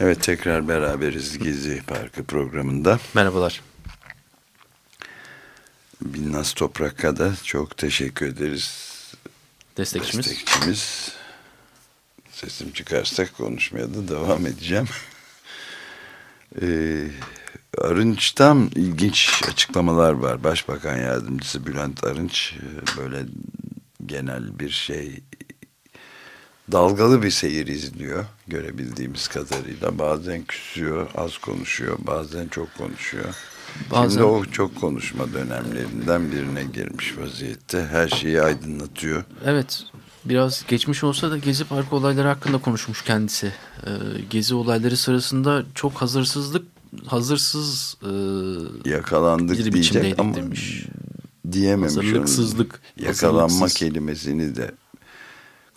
Evet tekrar beraberiz Gezi Parkı programında. Merhabalar. Binnaz Toprak'a da çok teşekkür ederiz. Destekçimiz. Destekçimiz. Sesim çıkarsak konuşmaya da devam edeceğim. Ee, Arınç'tan ilginç açıklamalar var. Başbakan Yardımcısı Bülent Arınç e, böyle genel bir şey dalgalı bir seyir izliyor görebildiğimiz kadarıyla. Bazen küsüyor, az konuşuyor, bazen çok konuşuyor. Bazen- Şimdi o çok konuşma dönemlerinden birine girmiş vaziyette. Her şeyi aydınlatıyor. Evet. Biraz geçmiş olsa da Gezi Parkı olayları hakkında konuşmuş kendisi. Ee, Gezi olayları sırasında çok hazırsızlık, hazırsız e, Yakalandık bir diyecek ama demiş. diyememiş. Hazırlıksızlık, Yakalanma hazırlıksız. kelimesini de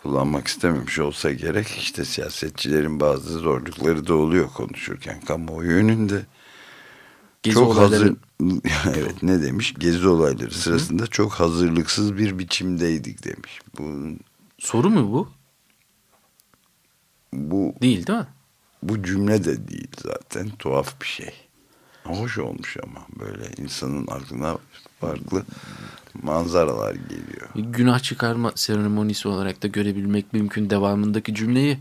kullanmak istememiş olsa gerek. İşte siyasetçilerin bazı zorlukları da oluyor konuşurken kamuoyu önünde. Gezi çok olayları hazır evet ne demiş gezi olayları sırasında çok hazırlıksız bir biçimdeydik demiş. Bu soru mu bu? bu Değil değil mi? bu cümle de değil zaten tuhaf bir şey. Hoş olmuş ama böyle insanın aklına farklı manzaralar geliyor. Günah çıkarma seremonisi olarak da görebilmek mümkün devamındaki cümleyi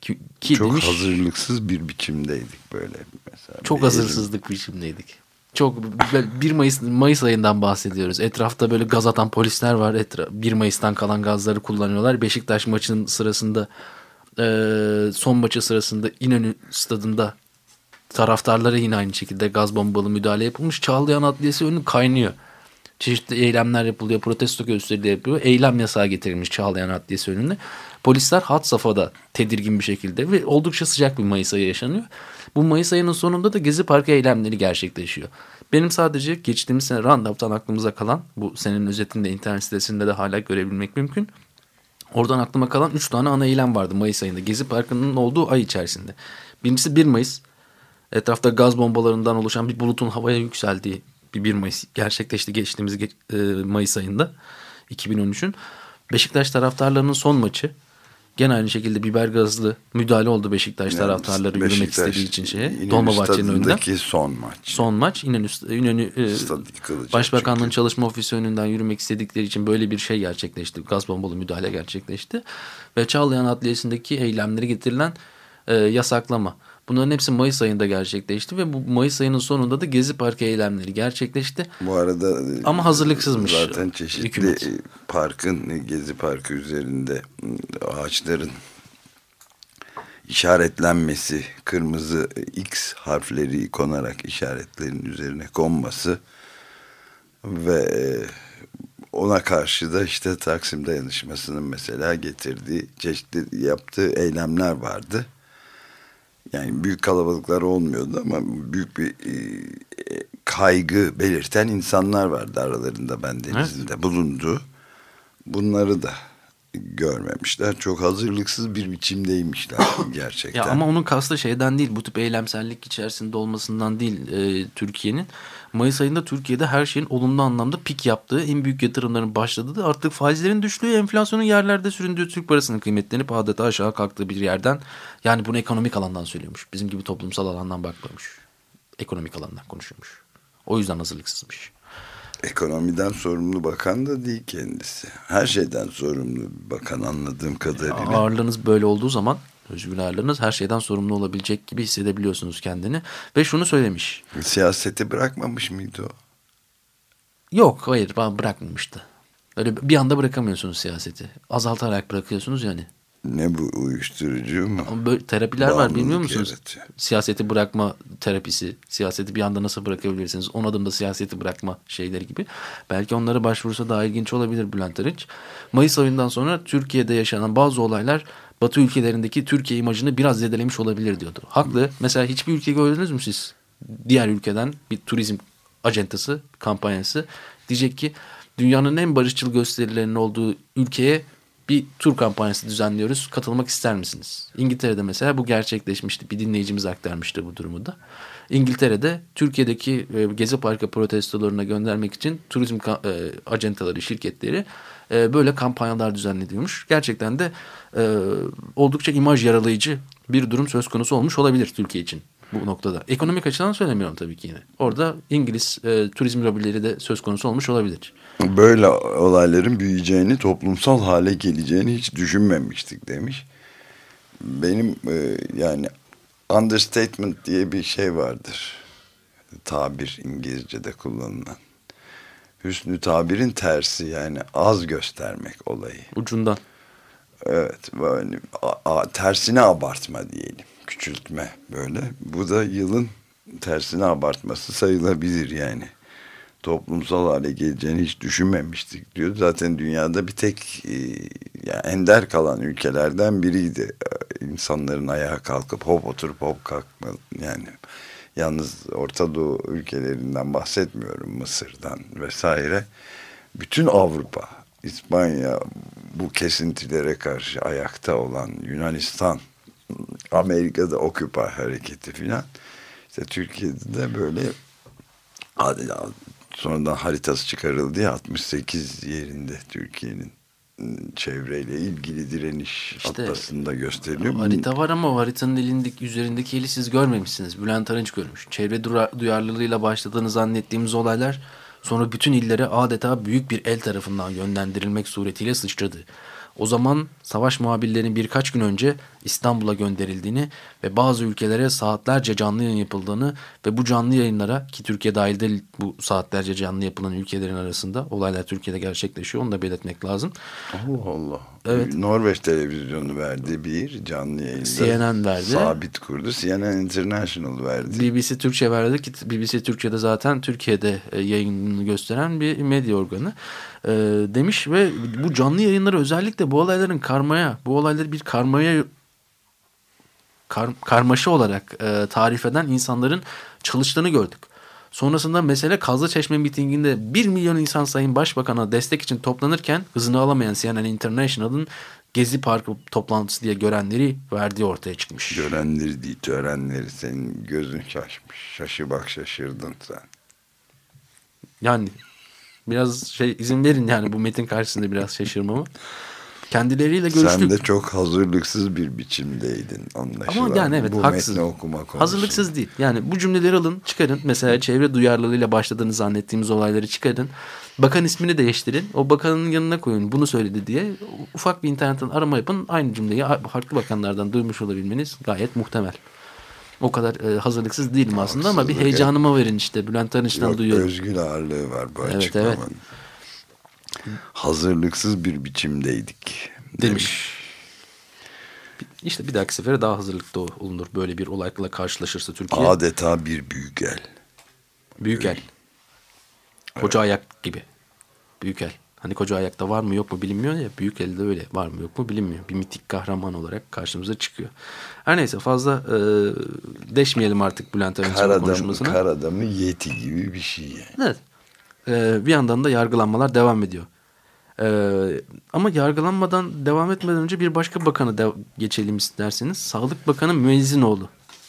ki, ki çok demiş, hazırlıksız bir biçimdeydik böyle mesela. Çok Bir hazırsızlık biçimdeydik. Çok böyle 1 Mayıs Mayıs ayından bahsediyoruz. Etrafta böyle gaz atan polisler var. Etra 1 Mayıs'tan kalan gazları kullanıyorlar. Beşiktaş maçının sırasında e, son maçı sırasında İnönü stadında taraftarlara yine aynı şekilde gaz bombalı müdahale yapılmış. Çağlayan Adliyesi önü kaynıyor. Çeşitli eylemler yapılıyor. Protesto gösterileri yapıyor. Eylem yasağı getirilmiş Çağlayan Adliyesi önüne. Polisler hat safhada tedirgin bir şekilde ve oldukça sıcak bir Mayıs ayı yaşanıyor. Bu Mayıs ayının sonunda da Gezi Parkı eylemleri gerçekleşiyor. Benim sadece geçtiğimiz sene Randap'tan aklımıza kalan bu senin özetinde internet sitesinde de hala görebilmek mümkün. Oradan aklıma kalan 3 tane ana eylem vardı Mayıs ayında. Gezi Parkı'nın olduğu ay içerisinde. Birincisi 1 Mayıs. Etrafta gaz bombalarından oluşan bir bulutun havaya yükseldiği bir 1 Mayıs gerçekleşti geçtiğimiz ge- e, Mayıs ayında 2013'ün. Beşiktaş taraftarlarının son maçı. Gene aynı şekilde biber gazlı müdahale oldu Beşiktaş taraftarları yürümek Beşiktaş, istediği için şeye. Dolmabahçe'nin önünden. son maç. Son maç İnönü, İnönü e, Başbakanlığın çünkü. çalışma ofisi önünden yürümek istedikleri için böyle bir şey gerçekleşti. Gaz bombalı müdahale gerçekleşti. Ve Çağlayan Adliyesi'ndeki eylemleri getirilen e, yasaklama. Bunların hepsi Mayıs ayında gerçekleşti ve bu Mayıs ayının sonunda da Gezi Parkı eylemleri gerçekleşti. Bu arada Ama hazırlıksızmış Zaten çeşitli hükümet. e, parkın e, Gezi Parkı üzerinde e, ağaçların işaretlenmesi, kırmızı e, X harfleri konarak işaretlerin üzerine konması ve e, ona karşı da işte Taksim Dayanışması'nın mesela getirdiği çeşitli yaptığı eylemler vardı. Yani büyük kalabalıklar olmuyordu ama büyük bir e, e, kaygı belirten insanlar vardı aralarında ben denizinde bulundu. Bunları da görmemişler. Çok hazırlıksız bir biçimdeymişler gerçekten. Ya ama onun kastı şeyden değil bu tip eylemsellik içerisinde olmasından değil e, Türkiye'nin. Mayıs ayında Türkiye'de her şeyin olumlu anlamda pik yaptığı en büyük yatırımların başladığı artık faizlerin düştüğü enflasyonun yerlerde süründüğü Türk parasının kıymetlenip adeta aşağı kalktığı bir yerden yani bunu ekonomik alandan söylüyormuş. Bizim gibi toplumsal alandan bakmıyormuş. Ekonomik alandan konuşuyormuş. O yüzden hazırlıksızmış. Ekonomiden sorumlu bakan da değil kendisi. Her şeyden sorumlu bir bakan anladığım kadarıyla. Ağırlığınız böyle olduğu zaman özgür ağırlığınız her şeyden sorumlu olabilecek gibi hissedebiliyorsunuz kendini. Ve şunu söylemiş. Siyaseti bırakmamış mıydı o? Yok hayır bırakmamıştı. Öyle bir anda bırakamıyorsunuz siyaseti. Azaltarak bırakıyorsunuz yani. Ne bu uyuşturucu mu? Ama böyle terapiler var bilmiyor Bağımlılık musunuz? yaratıyor. Siyaseti bırakma terapisi, siyaseti bir anda nasıl bırakabilirsiniz? 10 adımda siyaseti bırakma şeyleri gibi. Belki onlara başvursa daha ilginç olabilir Bülent Arınç. Mayıs ayından sonra Türkiye'de yaşanan bazı olaylar Batı ülkelerindeki Türkiye imajını biraz zedelemiş olabilir diyordu. Haklı. Mesela hiçbir ülke gördünüz mü siz? Diğer ülkeden bir turizm acentası, kampanyası diyecek ki dünyanın en barışçıl gösterilerinin olduğu ülkeye bir tur kampanyası düzenliyoruz. Katılmak ister misiniz? İngiltere'de mesela bu gerçekleşmişti. Bir dinleyicimiz aktarmıştı bu durumu da. İngiltere'de Türkiye'deki e, Gezi Parkı protestolarına göndermek için turizm e, acentaları, şirketleri e, böyle kampanyalar düzenleniyormuş. Gerçekten de oldukça imaj yaralayıcı bir durum söz konusu olmuş olabilir Türkiye için bu noktada. Ekonomik açıdan söylemiyorum tabii ki yine. Orada İngiliz e, turizm lobileri de söz konusu olmuş olabilir. Böyle olayların büyüyeceğini, toplumsal hale geleceğini hiç düşünmemiştik demiş. Benim e, yani understatement diye bir şey vardır. Tabir İngilizce'de kullanılan. Hüsnü tabirin tersi yani az göstermek olayı. Ucundan. Evet böyle a- a- tersine abartma diyelim. Küçültme böyle. Bu da yılın tersine abartması sayılabilir yani. Toplumsal hale geleceğini hiç düşünmemiştik diyor. Zaten dünyada bir tek e, yani ender kalan ülkelerden biriydi. E, İnsanların ayağa kalkıp hop oturup hop kalkma yani yalnız Orta Doğu ülkelerinden bahsetmiyorum Mısır'dan vesaire. Bütün Avrupa, İspanya bu kesintilere karşı ayakta olan Yunanistan, Amerika'da Occupy hareketi filan. İşte Türkiye'de de böyle sonradan haritası çıkarıldı ya 68 yerinde Türkiye'nin ıı, çevreyle ilgili direniş İşte atlasında gösteriliyor. Harita var ama haritanın elindeki, üzerindeki eli siz görmemişsiniz. Bülent Arınç görmüş. Çevre duyarlılığıyla başladığını zannettiğimiz olaylar sonra bütün illere adeta büyük bir el tarafından yönlendirilmek suretiyle sıçradı. O zaman savaş muhabirlerinin birkaç gün önce İstanbul'a gönderildiğini ve bazı ülkelere saatlerce canlı yayın yapıldığını ve bu canlı yayınlara ki Türkiye dahil değil bu saatlerce canlı yapılan ülkelerin arasında olaylar Türkiye'de gerçekleşiyor onu da belirtmek lazım. Allah Allah. Evet. Norveç televizyonu verdi bir canlı yayında. CNN verdi. Sabit kurdu. CNN International verdi. BBC Türkçe verdi ki BBC Türkçe'de zaten Türkiye'de e, yayınını gösteren bir medya organı E, demiş ve bu canlı yayınları özellikle bu olayların karmaya, bu olayları bir karmaya kar- karmaşa olarak e, tarif eden insanların çalıştığını gördük. Sonrasında mesele Kazlıçeşme mitinginde 1 milyon insan Sayın Başbakan'a destek için toplanırken hızını alamayan CNN International'ın Gezi Parkı toplantısı diye görenleri verdiği ortaya çıkmış. Görenleri değil törenleri senin gözün şaşmış. Şaşı bak şaşırdın sen. Yani biraz şey izin verin yani bu metin karşısında biraz şaşırmamı. Kendileriyle görüştük. Sen de çok hazırlıksız bir biçimdeydin anlaşılan. Ama yani evet Bu haksız. metni okuma konusunda. Hazırlıksız değil. Yani bu cümleleri alın çıkarın. Mesela çevre duyarlılığıyla başladığını zannettiğimiz olayları çıkarın. Bakan ismini değiştirin. O bakanın yanına koyun bunu söyledi diye. Ufak bir internetten arama yapın. Aynı cümleyi farklı bakanlardan duymuş olabilmeniz gayet muhtemel. O kadar e, hazırlıksız değilim aslında ama bir heyecanıma verin işte. Bülent Arınç'tan Yok, duyuyorum. özgül ağırlığı var bu Evet, açıklamanın. evet. Hazırlıksız bir biçimdeydik. demiş. İşte bir dahaki sefere daha hazırlıklı olunur. Böyle bir olayla karşılaşırsa Türkiye. Adeta bir büyük el. Büyük el. Koca ayak gibi. Büyük el. Hani koca ayakta var mı yok mu bilinmiyor ya. Büyük elde öyle var mı yok mu bilinmiyor. Bir mitik kahraman olarak karşımıza çıkıyor. Her neyse fazla e, deşmeyelim artık Bülent Arınç'ın konuşmasına. kar adamı yeti gibi bir şey yani. Evet. E, bir yandan da yargılanmalar devam ediyor. E, ama yargılanmadan devam etmeden önce bir başka bakanı de geçelim isterseniz. Sağlık Bakanı Müezzinoğlu.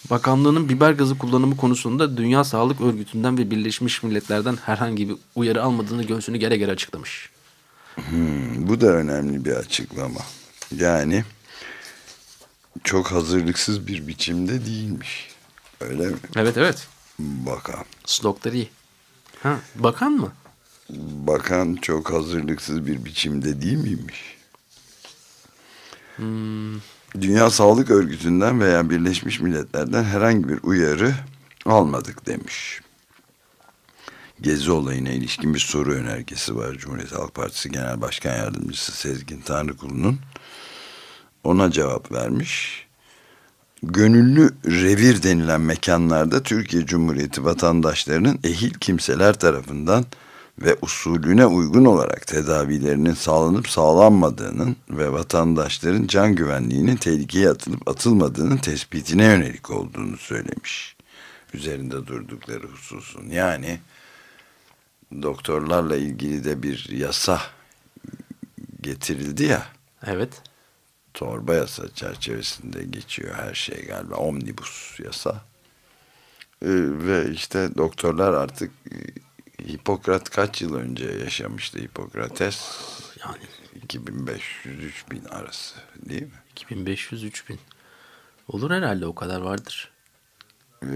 Bakanlığının biber gazı kullanımı konusunda Dünya Sağlık Örgütü'nden ve Birleşmiş Milletler'den herhangi bir uyarı almadığını göğsünü gere gere açıklamış. Hmm, bu da önemli bir açıklama. Yani çok hazırlıksız bir biçimde değilmiş. Öyle mi? Evet evet. Bakan. Slokları iyi. Ha, bakan mı? Bakan çok hazırlıksız bir biçimde değil miymiş? Dünya Sağlık Örgütü'nden veya Birleşmiş Milletler'den herhangi bir uyarı almadık demiş. Gezi olayına ilişkin bir soru önergesi var. Cumhuriyet Halk Partisi Genel Başkan Yardımcısı Sezgin Tanrıkulu'nun ona cevap vermiş. Gönüllü revir denilen mekanlarda Türkiye Cumhuriyeti vatandaşlarının ehil kimseler tarafından ve usulüne uygun olarak tedavilerinin sağlanıp sağlanmadığının ve vatandaşların can güvenliğinin tehlikeye atılıp atılmadığının tespitine yönelik olduğunu söylemiş. Üzerinde durdukları hususun. Yani doktorlarla ilgili de bir yasa getirildi ya Evet. torba yasa çerçevesinde geçiyor her şey galiba omnibus yasa Ee, ve işte doktorlar artık e, Hipokrat kaç yıl önce yaşamıştı Hipokrates Yani 2500-3000 arası değil mi? 2500-3000. Olur herhalde o kadar vardır. Ee,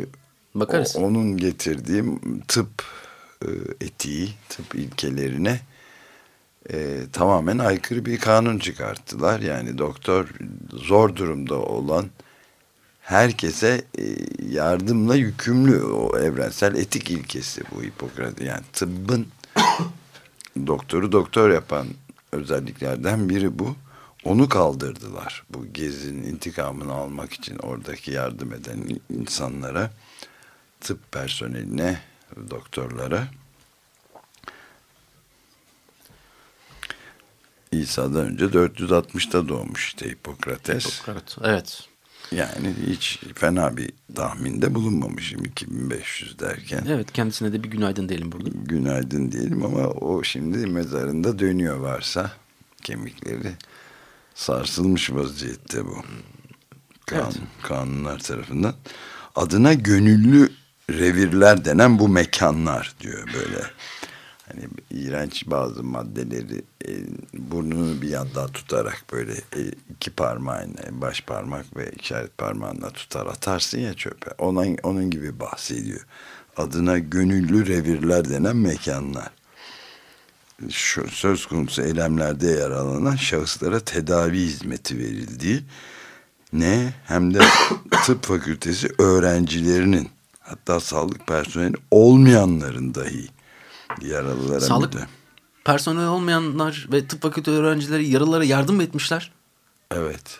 Bakarız. O- onun getirdiği tıp e, etiği, tıp ilkelerine e, tamamen aykırı bir kanun çıkarttılar. Yani doktor zor durumda olan herkese e, yardımla yükümlü o evrensel etik ilkesi bu Hipokrat. Yani tıbbın doktoru doktor yapan özelliklerden biri bu. Onu kaldırdılar. Bu gezinin intikamını almak için oradaki yardım eden insanlara, tıp personeline, doktorlara. İsa'dan önce 460'ta doğmuş işte Hipokrates. Hipokrat. Evet. Yani hiç fena bir tahminde bulunmamışım 2500 derken. Evet kendisine de bir günaydın diyelim burada. Günaydın diyelim ama o şimdi mezarında dönüyor varsa kemikleri sarsılmış vaziyette bu. Kanun, Evet. Kanunlar tarafından. Adına gönüllü revirler denen bu mekanlar diyor böyle. Hani iğrenç bazı maddeleri e, burnunu bir yanda tutarak böyle e, iki parmağıyla baş parmak ve işaret parmağınla tutar atarsın ya çöpe. Onun, onun gibi bahsediyor. Adına gönüllü revirler denen mekanlar. Şu, söz konusu eylemlerde yer alınan şahıslara tedavi hizmeti verildiği ne hem de tıp fakültesi öğrencilerinin hatta sağlık personeli olmayanların dahi yaralılara Sağlık müdahale- personel olmayanlar ve tıp fakülte öğrencileri yaralılara yardım etmişler? Evet.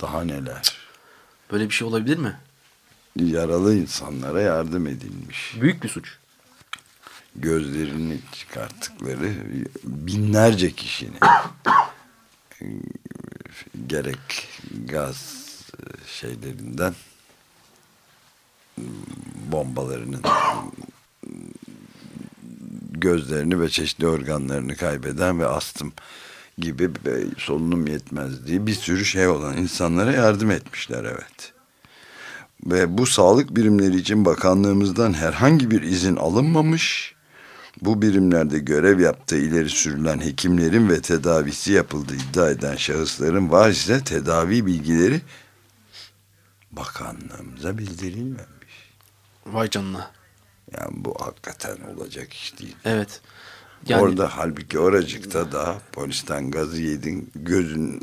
Daha neler. Böyle bir şey olabilir mi? Yaralı insanlara yardım edilmiş. Büyük bir suç. Gözlerini çıkarttıkları binlerce kişinin gerek gaz şeylerinden bombalarının gözlerini ve çeşitli organlarını kaybeden ve astım gibi solunum yetmezliği bir sürü şey olan insanlara yardım etmişler evet. Ve bu sağlık birimleri için bakanlığımızdan herhangi bir izin alınmamış. Bu birimlerde görev yaptığı ileri sürülen hekimlerin ve tedavisi yapıldığı iddia eden şahısların var ise tedavi bilgileri bakanlığımıza bildirilmemiş. Vay canına. Yani bu hakikaten olacak iş değil. Evet. Yani Orada halbuki oracıkta da polisten gazı yedin gözün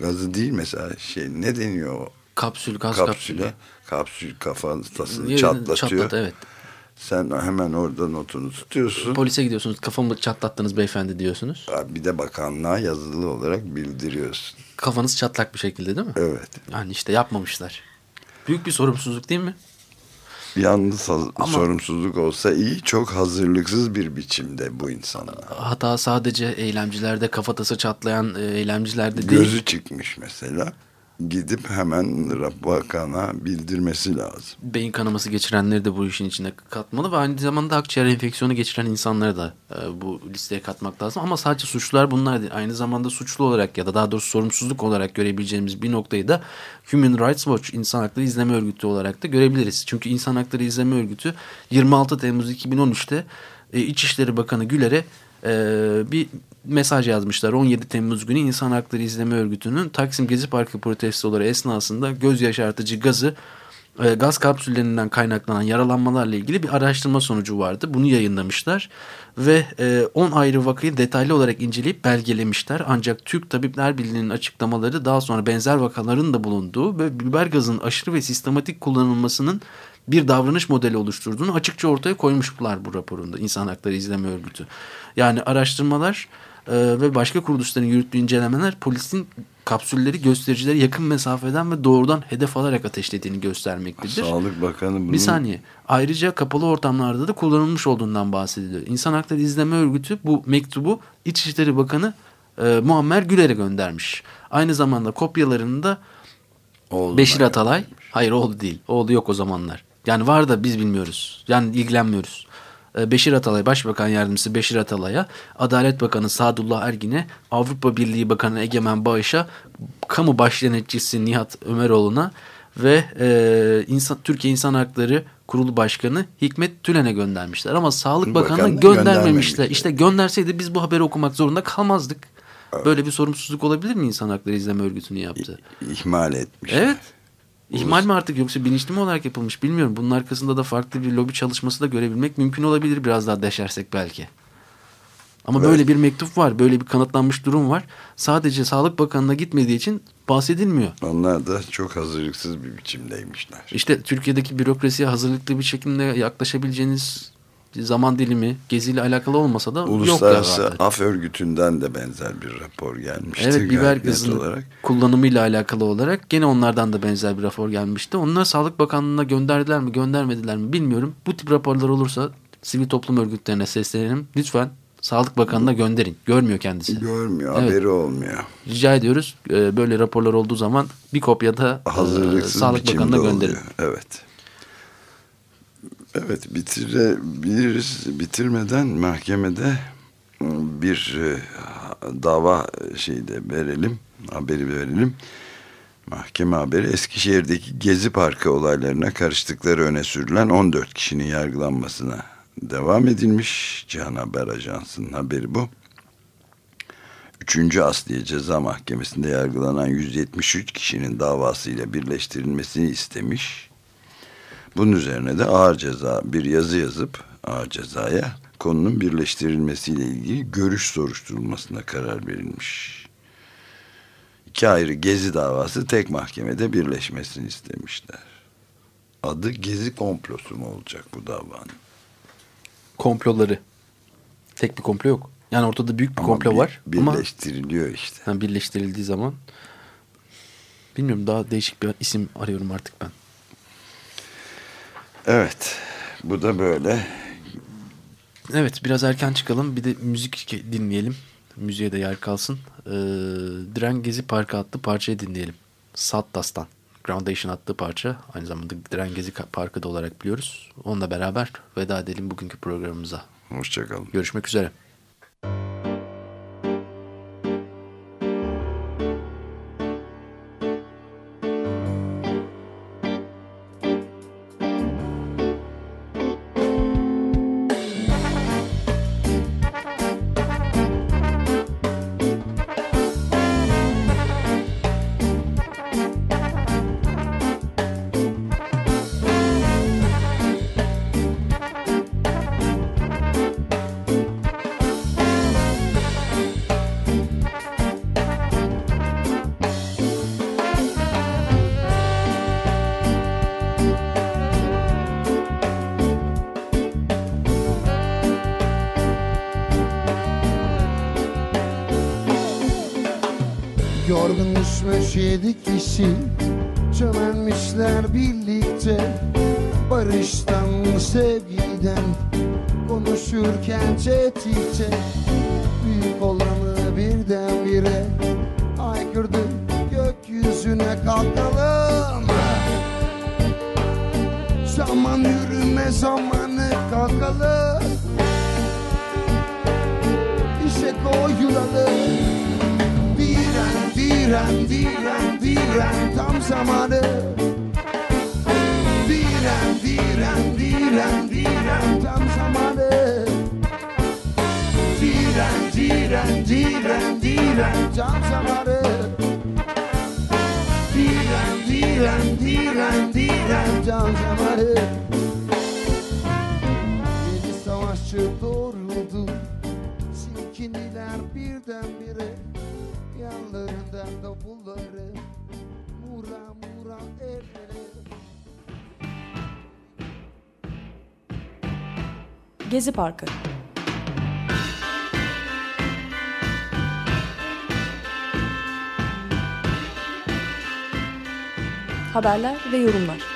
gazı değil mesela şey ne deniyor kapsül, gaz kapsüle kapsül kafatasını Yerini çatlatıyor. çatlat, evet. Sen hemen orada notunu tutuyorsun. Polise gidiyorsunuz kafamı çatlattınız beyefendi diyorsunuz. Bir de bakanlığa yazılı olarak bildiriyorsun. Kafanız çatlak bir şekilde değil mi? Evet. Yani işte yapmamışlar. Büyük bir sorumsuzluk değil mi? Yalnız Ama- sorumsuzluk olsa iyi çok hazırlıksız bir biçimde bu insanlar. Hata sadece eylemcilerde kafatası çatlayan e, eylemcilerde değil. Gözü çıkmış mesela. Gidip hemen bakana bildirmesi lazım. Beyin kanaması geçirenleri de bu işin içine katmalı ve aynı zamanda akciğer enfeksiyonu geçiren insanları da e, bu listeye katmak lazım. Ama sadece suçlular bunlar değil. Aynı zamanda suçlu olarak ya da daha doğrusu sorumsuzluk olarak görebileceğimiz bir noktayı da Human Rights Watch İnsan Hakları İzleme Örgütü olarak da görebiliriz. Çünkü İnsan Hakları İzleme Örgütü 26 Temmuz 2013'te e, İçişleri Bakanı Güler'e bir mesaj yazmışlar. 17 Temmuz günü İnsan Hakları İzleme Örgütü'nün Taksim Gezi Parkı protestoları esnasında göz yaşartıcı gazı e, gaz kapsüllerinden kaynaklanan yaralanmalarla ilgili bir araştırma sonucu vardı. Bunu yayınlamışlar ve e, 10 ayrı vakayı detaylı olarak inceleyip belgelemişler. Ancak Türk Tabipler Birliği'nin açıklamaları daha sonra benzer vakaların da bulunduğu ve biber gazının aşırı ve sistematik kullanılmasının bir davranış modeli oluşturduğunu açıkça ortaya koymuşlar bu raporunda İnsan Hakları İzleme Örgütü. Yani araştırmalar e, ve başka kuruluşların yürüttüğü incelemeler polisin kapsülleri göstericileri yakın mesafeden ve doğrudan hedef alarak ateşlediğini göstermektedir. Sağlık Bakanı bunun Bir saniye. Ayrıca kapalı ortamlarda da kullanılmış olduğundan bahsediliyor. İnsan Hakları İzleme Örgütü bu mektubu İçişleri Bakanı e, Muammer Güler'e göndermiş. Aynı zamanda kopyalarını da oğluna Beşir Atalay. Hayır oğlu değil. Oğlu yok o zamanlar. Yani var da biz bilmiyoruz. Yani ilgilenmiyoruz. Ee, Beşir Atalay, Başbakan Yardımcısı Beşir Atalay'a, Adalet Bakanı Sadullah Ergin'e, Avrupa Birliği Bakanı Egemen Bağış'a, Kamu Başdenetçisi Nihat Ömeroğlu'na ve e, insan, Türkiye İnsan Hakları Kurulu Başkanı Hikmet Tülen'e göndermişler. Ama Sağlık Bakanı göndermemişler. İşte gönderseydi biz bu haberi okumak zorunda kalmazdık. Böyle bir sorumsuzluk olabilir mi İnsan Hakları İzleme Örgütü'nün yaptığı? ihmal etmiş. Evet. İhmal mi artık yoksa bilinçli mi olarak yapılmış bilmiyorum. Bunun arkasında da farklı bir lobi çalışması da görebilmek mümkün olabilir biraz daha deşersek belki. Ama Evet. böyle bir mektup var. Böyle bir kanıtlanmış durum var. Sadece Sağlık Bakanı'na gitmediği için bahsedilmiyor. Onlar da çok hazırlıksız bir biçimdeymişler. İşte Türkiye'deki bürokrasiye hazırlıklı bir şekilde yaklaşabileceğiniz zaman dilimi geziyle alakalı olmasa da yok Uluslararası galiba. Af Örgütü'nden de benzer bir rapor gelmişti. Evet biber gazının olarak. kullanımıyla alakalı olarak gene onlardan da benzer bir rapor gelmişti. Onlar Sağlık Bakanlığı'na gönderdiler mi göndermediler mi bilmiyorum. Bu tip raporlar olursa sivil toplum örgütlerine seslenelim. Lütfen Sağlık Bakanlığı'na gönderin. Görmüyor kendisi. Görmüyor, Evet. haberi olmuyor. Rica ediyoruz. Ee, Böyle raporlar olduğu zaman bir kopya da e, Hazırlıksız Sağlık Bakanı'na gönderin. oluyor. Evet. Evet bitirebiliriz. Bitirmeden mahkemede bir e, dava şeyde verelim. Haberi verelim. Mahkeme haberi Eskişehir'deki Gezi Parkı olaylarına karıştıkları öne sürülen 14 kişinin yargılanmasına devam edilmiş. Cihan Haber Ajansı'nın haberi bu. Üçüncü Asliye Ceza Mahkemesi'nde yargılanan 173 kişinin davasıyla birleştirilmesini istemiş. Bunun üzerine de ağır ceza bir yazı yazıp ağır cezaya konunun birleştirilmesiyle ilgili görüş soruşturulmasına karar verilmiş. İki ayrı gezi davası tek mahkemede birleşmesini istemişler. Adı Gezi komplosu mu olacak bu davanın? Komploları. Tek bir komplo yok. Yani ortada büyük bir Ama komplo bir- var. Ama Birleştiriliyor işte. yani birleştirildiği zaman bilmiyorum daha değişik bir isim arıyorum artık ben. Evet. Bu da böyle. Evet biraz erken çıkalım bir de müzik dinleyelim. Müziğe de yer kalsın. Ee, Diren Gezi Parkı adlı parçayı dinleyelim. Sattas'tan. Groundation adlı parça. Aynı zamanda Diren Gezi Parkı da olarak biliyoruz. Onunla beraber veda edelim bugünkü programımıza. Hoşçakalın. Görüşmek üzere. Düşmüş yedi kişi Çömelmişler birlikte Barıştan, sevgiden Konuşurken tetikçe Büyük olanı birdenbire Aykırdı gökyüzüne kalkalım. Zaman yürüme zamanı kalkalım. İşe koyulalım Diren, diren, diren, tam zamanı. Diren, diren, diren, diren tam zamanı. Diren, diren, diren, diren tam zamanı. Diren, diren, diren, diren tam zamanı da bunları Mura mura ellere. Gezi Parkı. Haberler ve yorumlar.